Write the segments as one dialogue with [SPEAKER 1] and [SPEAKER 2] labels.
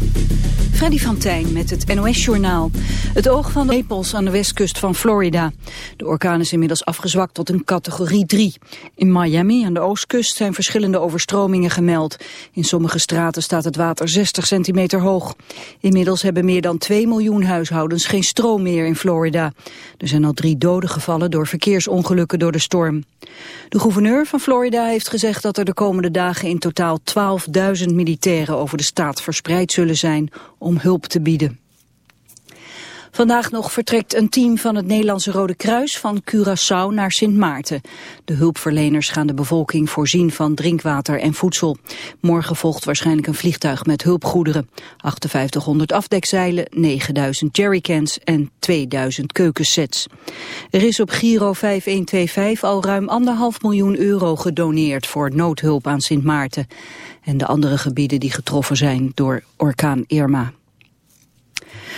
[SPEAKER 1] Thank you. Freddy van Tijn met het NOS-journaal. Het oog van de Naples aan de westkust van Florida. De orkaan is inmiddels afgezwakt tot een categorie 3. In Miami aan de oostkust zijn verschillende overstromingen gemeld. In sommige straten staat het water 60 centimeter hoog. Inmiddels hebben meer dan 2 miljoen huishoudens geen stroom meer in Florida. Er zijn al drie doden gevallen door verkeersongelukken door de storm. De gouverneur van Florida heeft gezegd dat er de komende dagen in totaal 12.000 militairen over de staat verspreid zullen zijn om hulp te bieden. Vandaag nog vertrekt een team van het Nederlandse Rode Kruis van Curaçao naar Sint Maarten. De hulpverleners gaan de bevolking voorzien van drinkwater en voedsel. Morgen volgt waarschijnlijk een vliegtuig met hulpgoederen. 5800 afdekzeilen, 9000 jerrycans en 2000 keukensets. Er is op Giro 5125 al ruim anderhalf miljoen euro gedoneerd voor noodhulp aan Sint Maarten. En de andere gebieden die getroffen zijn door orkaan Irma.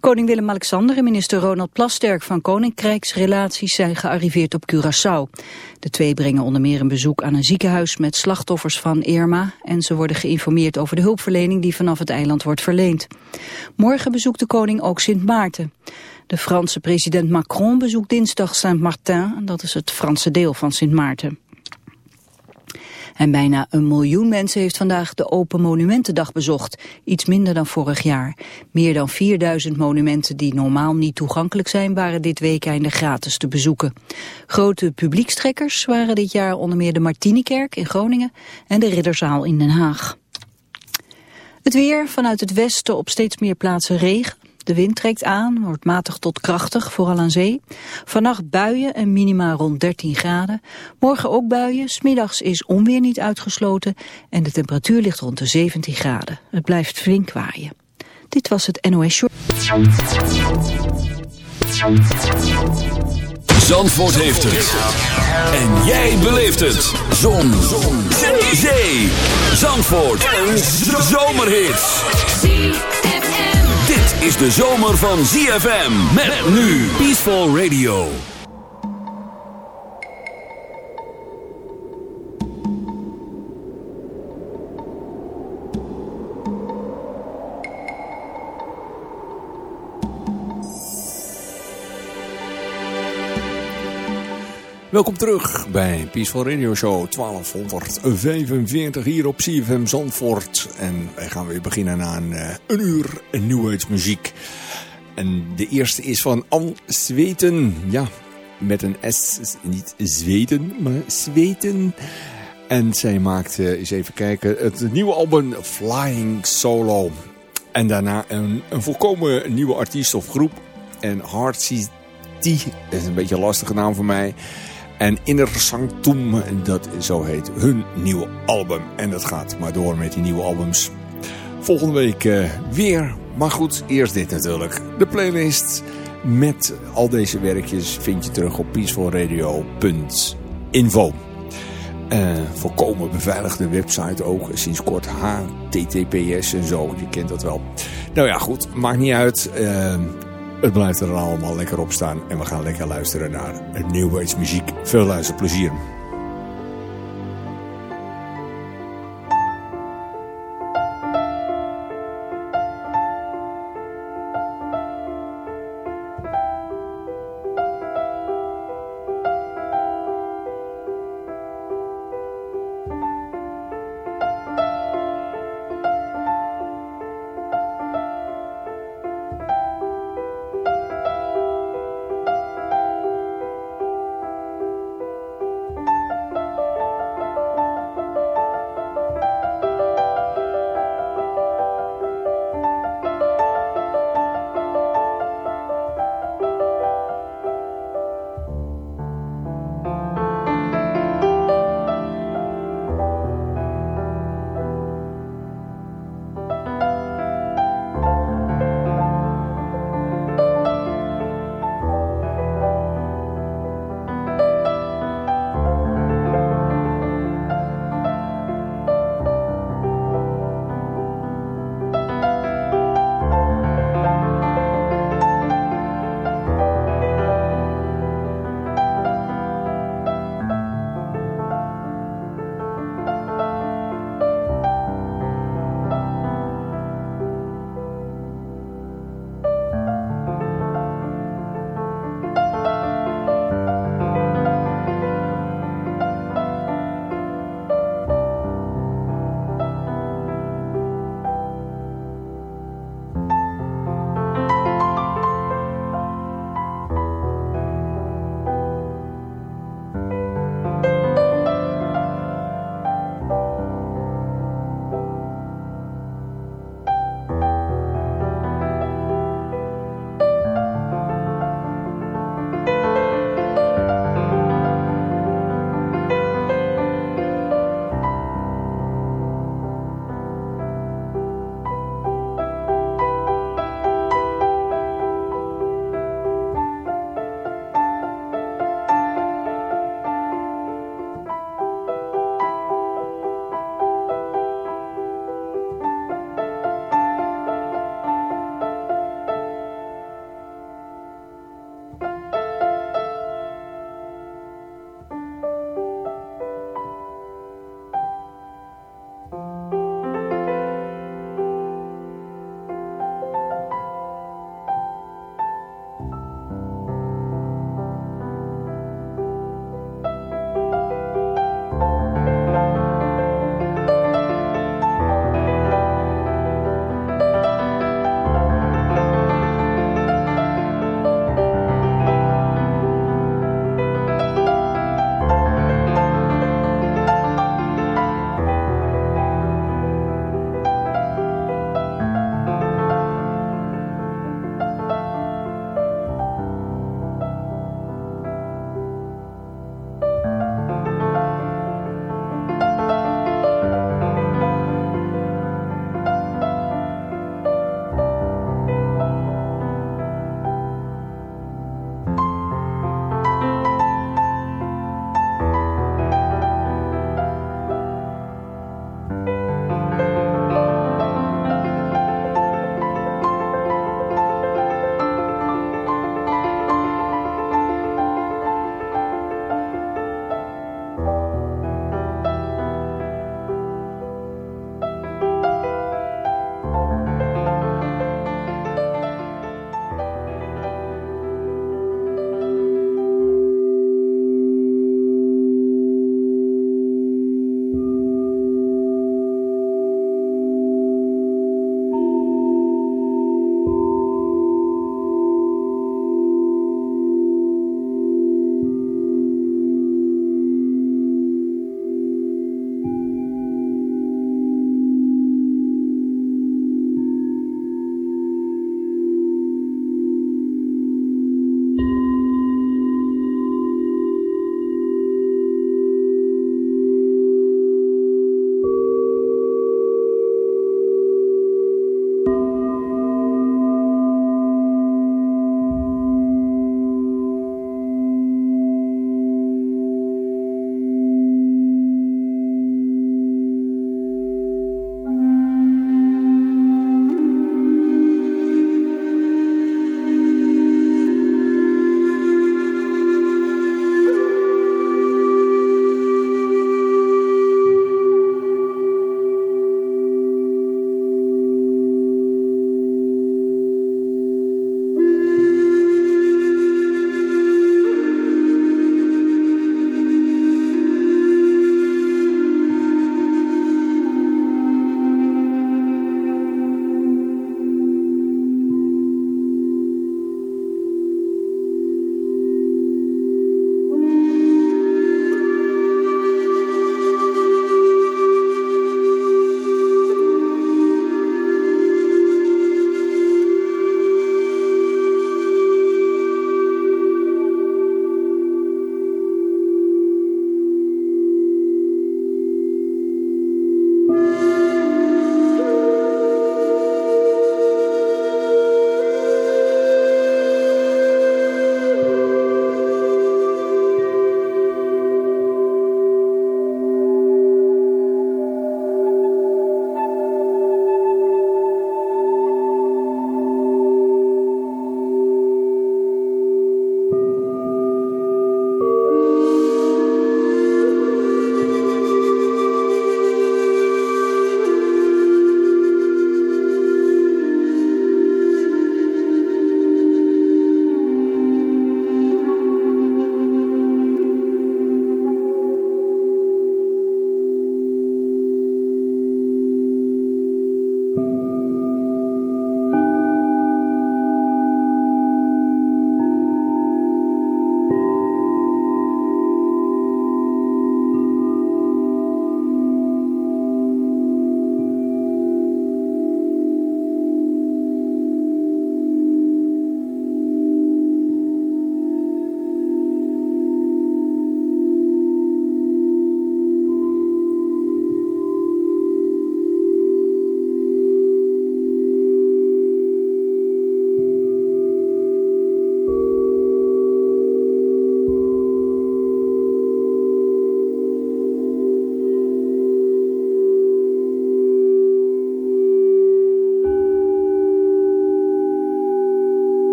[SPEAKER 1] Koning Willem-Alexander en minister Ronald Plasterk van Koninkrijksrelaties zijn gearriveerd op Curaçao. De twee brengen onder meer een bezoek aan een ziekenhuis met slachtoffers van Irma en ze worden geïnformeerd over de hulpverlening die vanaf het eiland wordt verleend. Morgen bezoekt de koning ook Sint Maarten. De Franse president Macron bezoekt dinsdag Saint-Martin, dat is het Franse deel van Sint Maarten. En bijna een miljoen mensen heeft vandaag de Open Monumentendag bezocht. Iets minder dan vorig jaar. Meer dan 4000 monumenten die normaal niet toegankelijk zijn... waren dit weekende gratis te bezoeken. Grote publiekstrekkers waren dit jaar onder meer de Martinikerk in Groningen... en de Ridderzaal in Den Haag. Het weer vanuit het westen op steeds meer plaatsen regen. De wind trekt aan, wordt matig tot krachtig, vooral aan zee. Vannacht buien en minima rond 13 graden. Morgen ook buien, smiddags is onweer niet uitgesloten... en de temperatuur ligt rond de 17 graden. Het blijft flink waaien. Dit was het NOS Show.
[SPEAKER 2] Zandvoort heeft het. En jij beleeft het. Zon. Zon. Zee. Zandvoort. Een zomerhit dit is de zomer van ZFM. Met nu Peaceful Radio.
[SPEAKER 3] Welkom terug bij Peaceful Radio Show 1245 hier op CFM Zandvoort. En wij gaan weer beginnen aan uh, een uur New muziek. En de eerste is van Anne Zweten. Ja, met een S, niet zweten, maar zweten. En zij maakt, uh, eens even kijken, het nieuwe album Flying Solo. En daarna een, een volkomen nieuwe artiest of groep. En Heart T, is een beetje een lastige naam voor mij... En Inner Sanctum, dat zo heet hun nieuwe album. En dat gaat maar door met die nieuwe albums. Volgende week uh, weer. Maar goed, eerst dit natuurlijk. De playlist met al deze werkjes vind je terug op peacefulradio.info. Uh, volkomen beveiligde website ook. Sinds kort HTTPS en zo. Je kent dat wel. Nou ja, goed. Maakt niet uit. Uh, het blijft er allemaal lekker op staan. En we gaan lekker luisteren naar New Age muziek. Veel luisterplezier.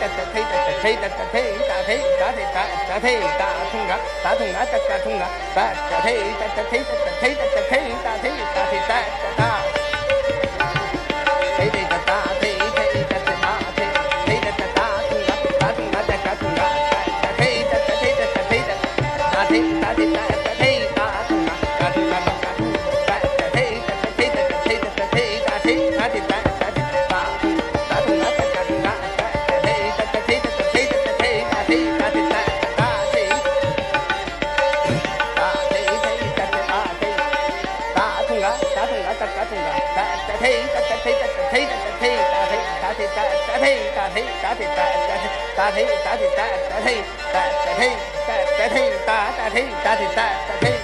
[SPEAKER 4] 大腿大腿大腿大腿大腿大大腿大腿大腿大大腿大腿大大腿大腿大腿大腿大腿大腿大腿大腿大腿大腿大腿大腿大腿大打腿打腿打打腿打腿打腿打打腿打打腿打打腿打打腿打打腿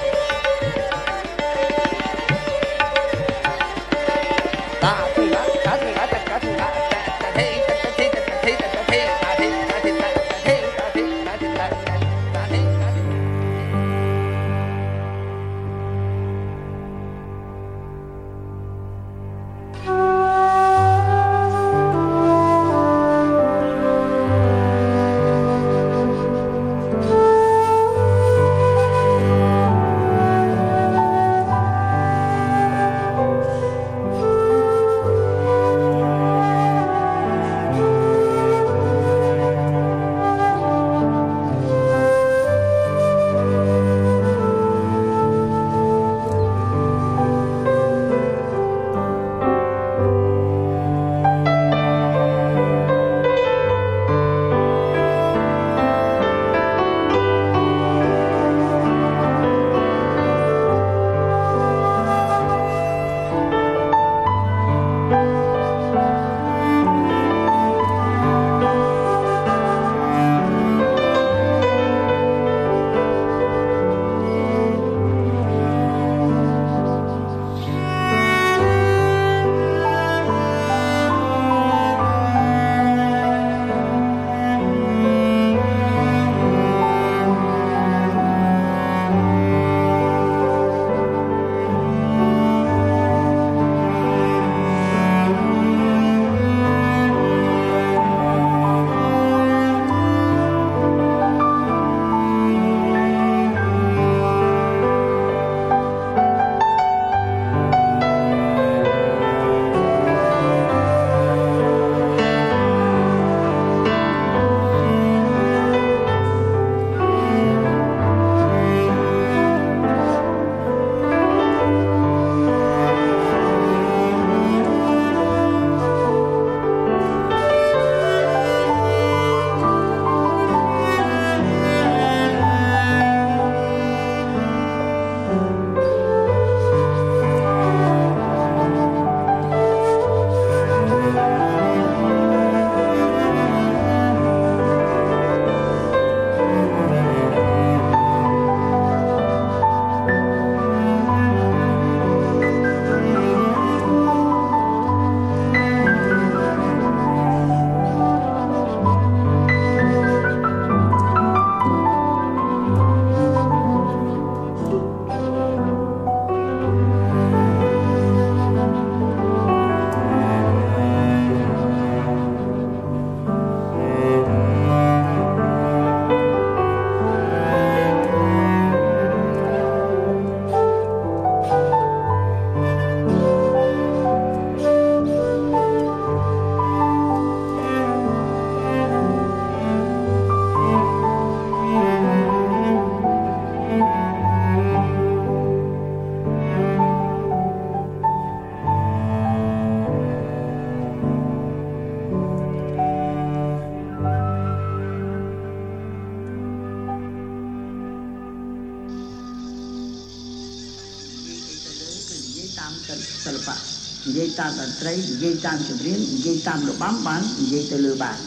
[SPEAKER 5] តាមតន្ត្រីនិយាយតាមចម្រៀងនិយាយតាមរបាំបាននិយាយទៅលើបាន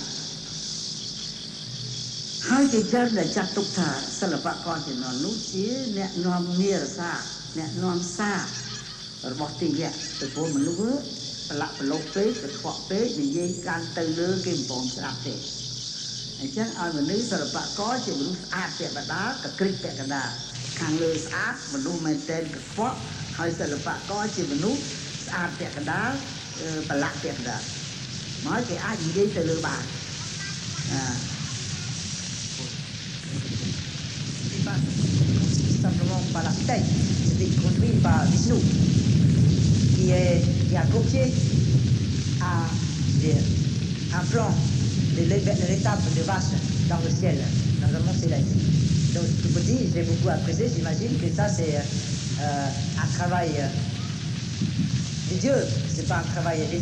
[SPEAKER 5] ហើយគេចាត់ដែលចាត់ទុកថាសិល្បករជំនាន់នោះជាអ្នកនាំនារសាអ្នកនាំសាររបស់ទីវៈទៅពលមនុស្សប្រឡាក់ប្រឡូកពេកកខ្វក់ពេកនិយាយកាន់ទៅលើគេមិនបងស្ដាប់ទេអញ្ចឹងឲ្យមនុស្សសិល្បករជាមនុស្សស្អាតពាក់កណ្ដាលកក្រិចពាក់កណ្ដាលខាងលើស្អាតមនុស្សមែនតែនកខ្វក់ហើយសិល្បករជាមនុស្ស ស្អាតពាក់កណ្ដាលប្រឡាក់ពាក់កណ្ដាលមកគេអាចនិយាយទៅលើបានអា simplement par la tête, c'était conduit par Vishnu, qui, est, qui a copié à un plan de l'étape de vache dans le ciel, dans le mont céleste. Donc, tout petit, je l'ai beaucoup apprécié, j'imagine que ça, c'est euh, un travail de Dieu, c'est pas un travail des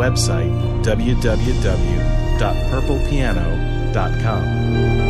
[SPEAKER 6] website, www.purplepiano.com.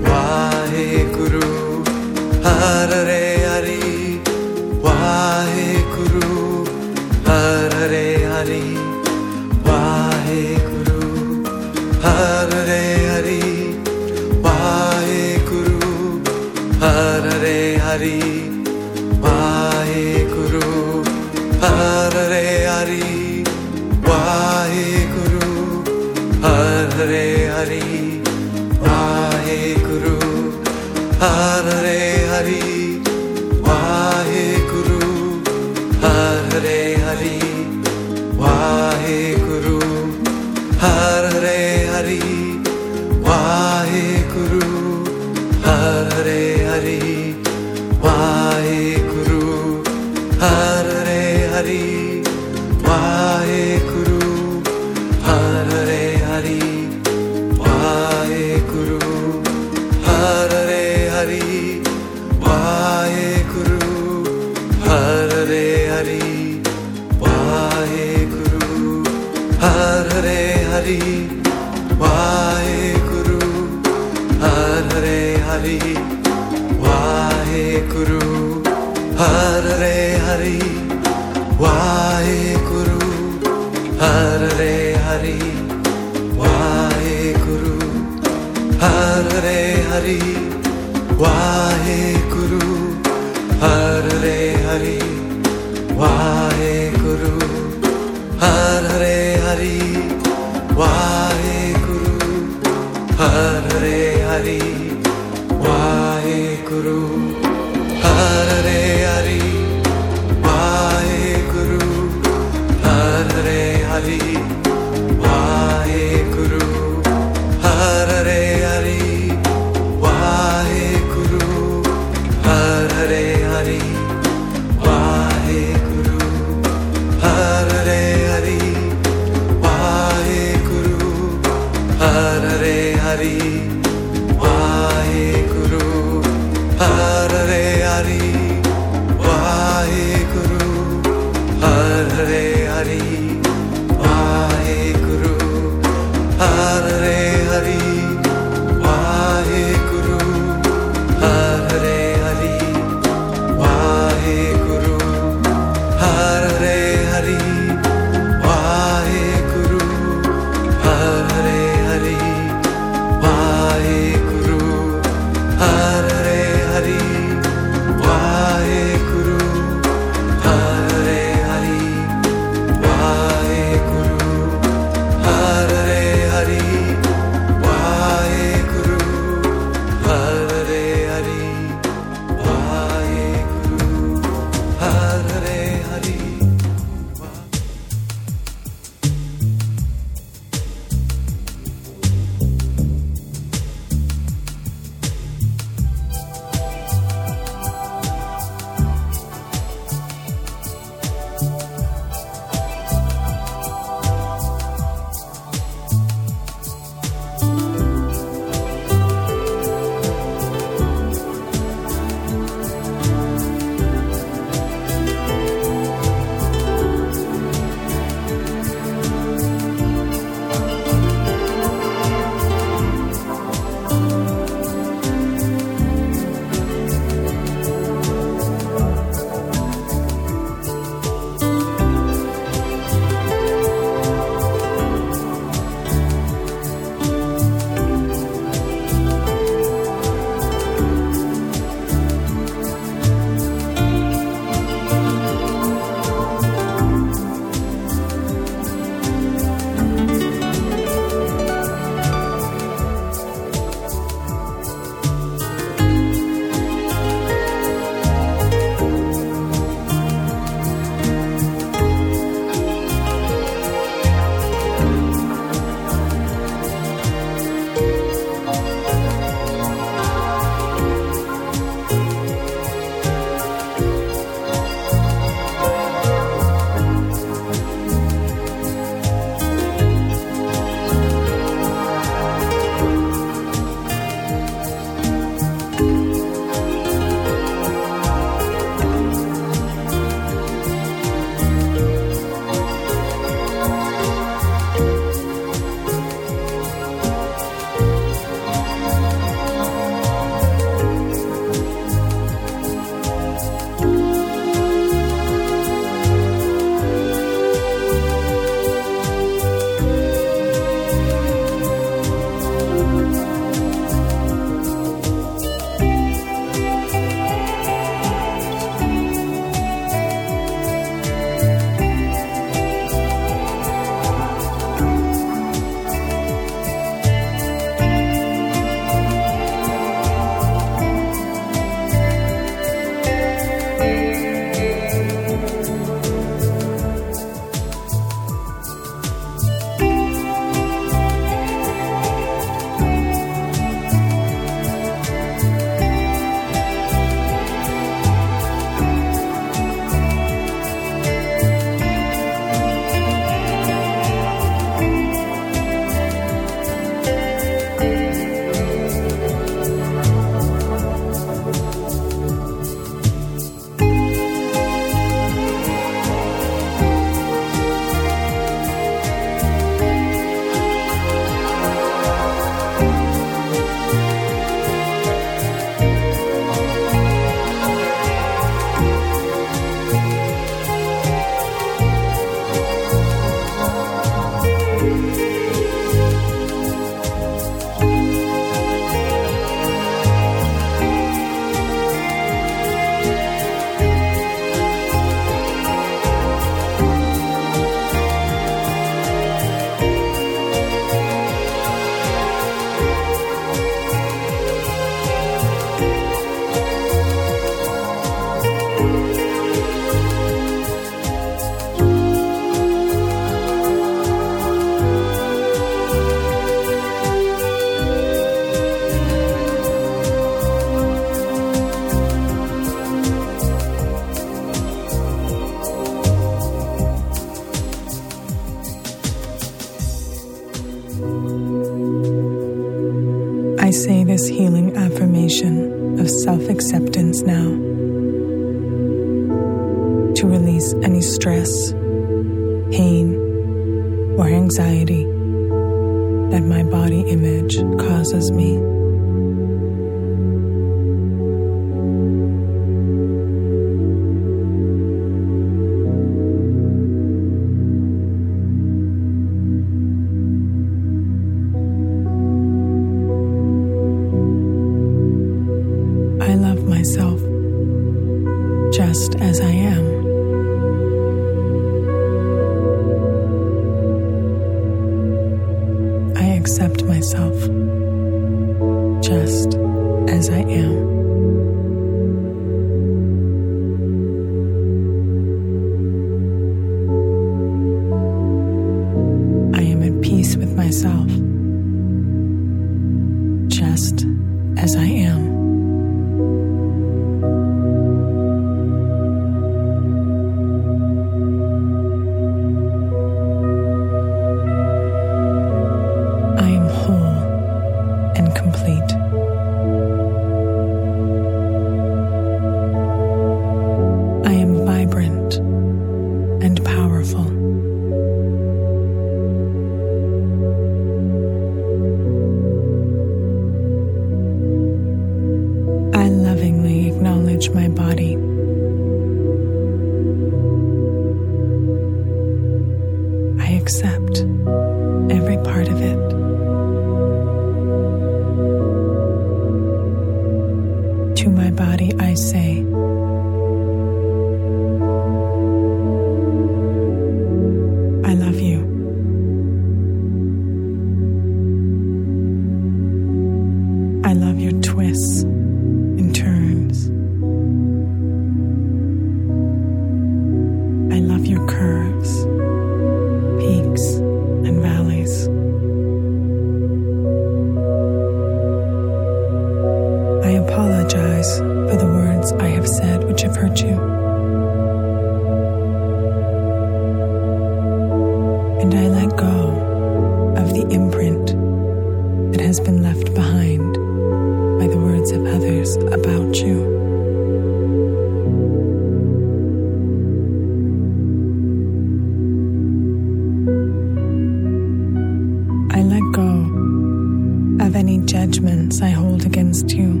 [SPEAKER 7] let go of any judgments I hold against you.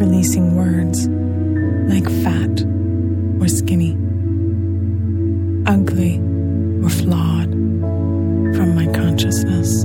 [SPEAKER 7] Releasing words like fat or skinny, ugly or flawed from my consciousness.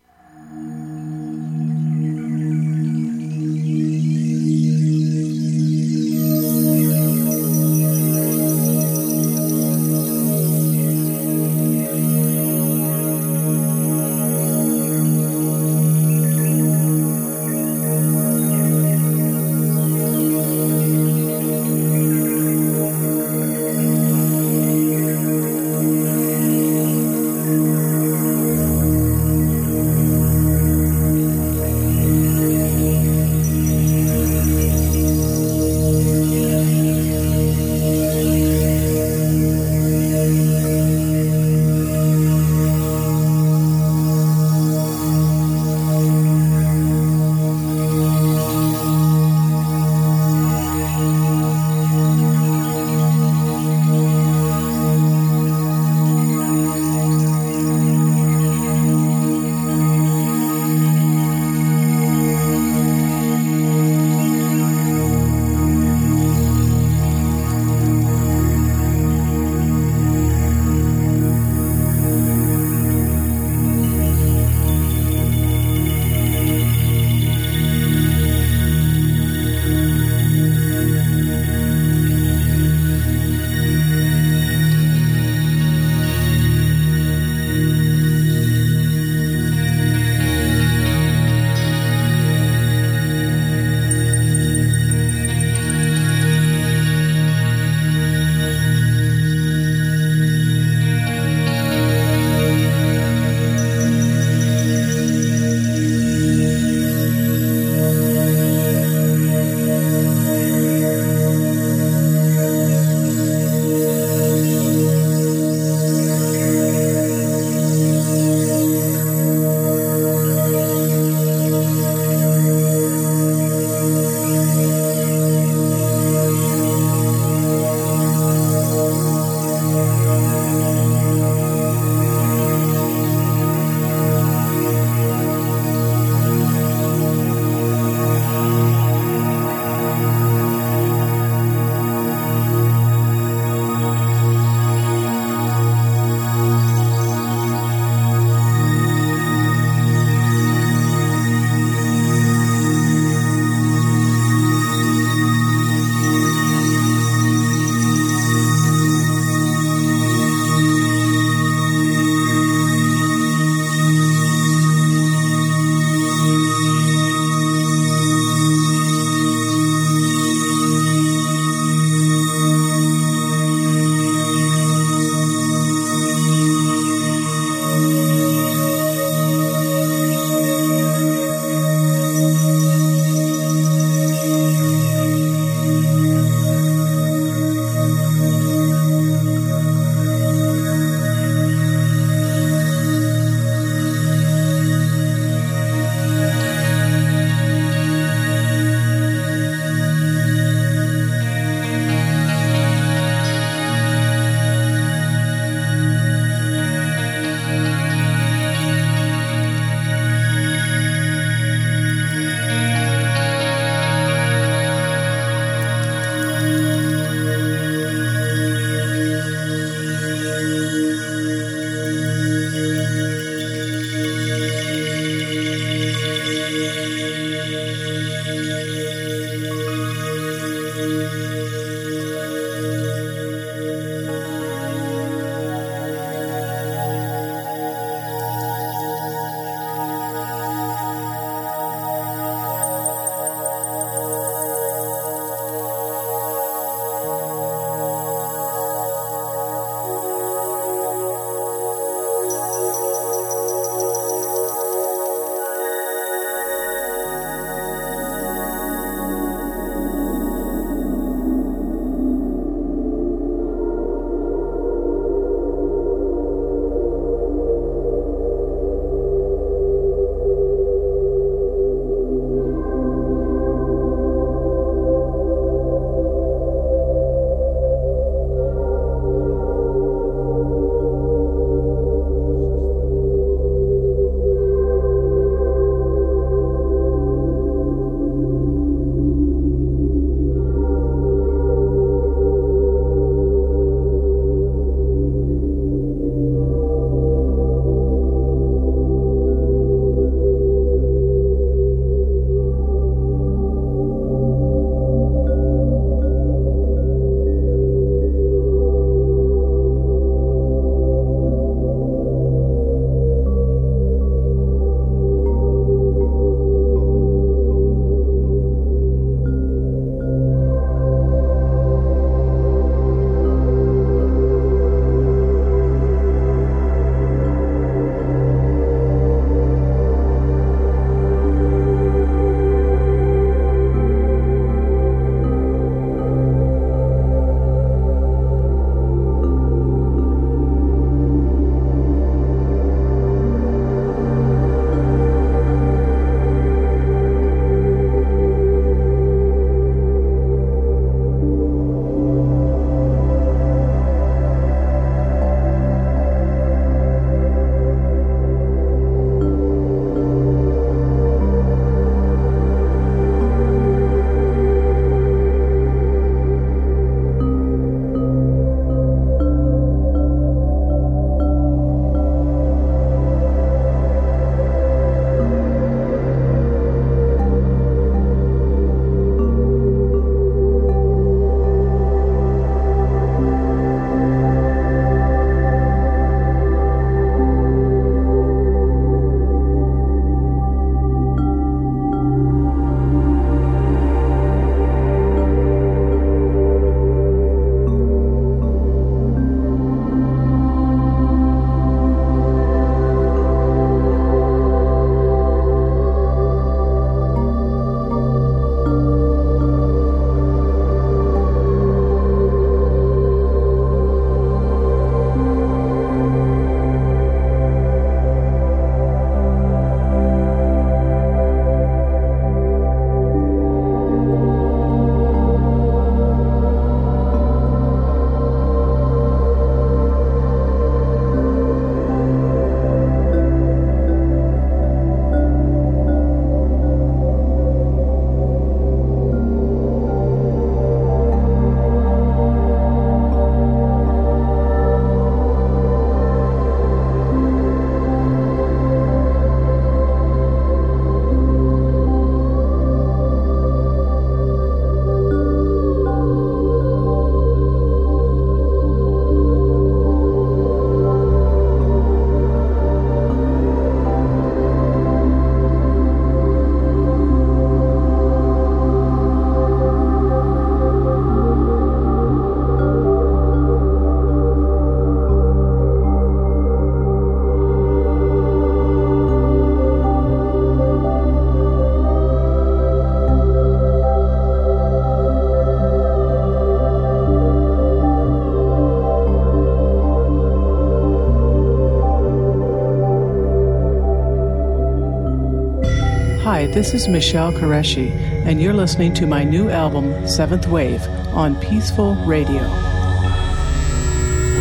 [SPEAKER 8] This is Michelle Qureshi, and you're listening to my new album, Seventh Wave, on Peaceful Radio.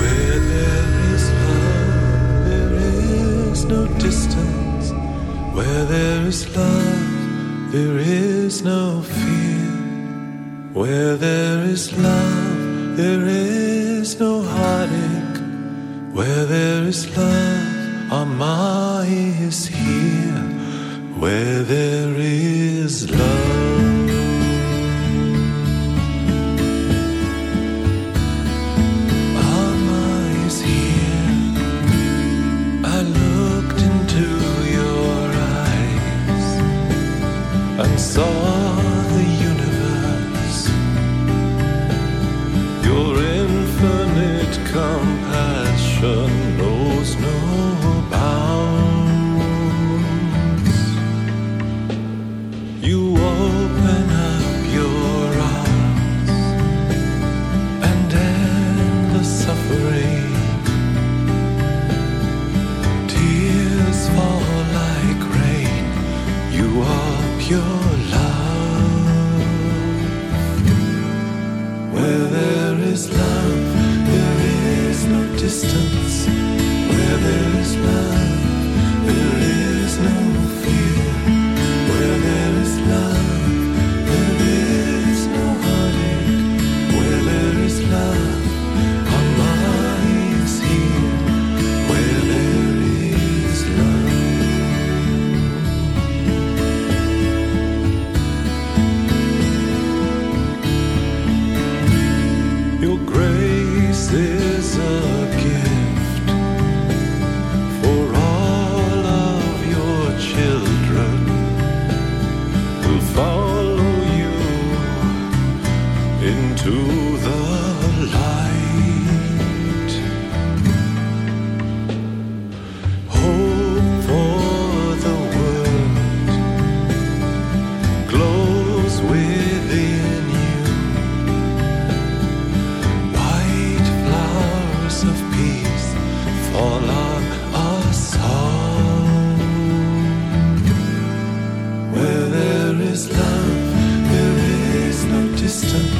[SPEAKER 9] Where there is love, there is no distance. Where there is love, there is no fear. Where there is love, there is no heartache. Where there is love, sol. is love, there is no distance.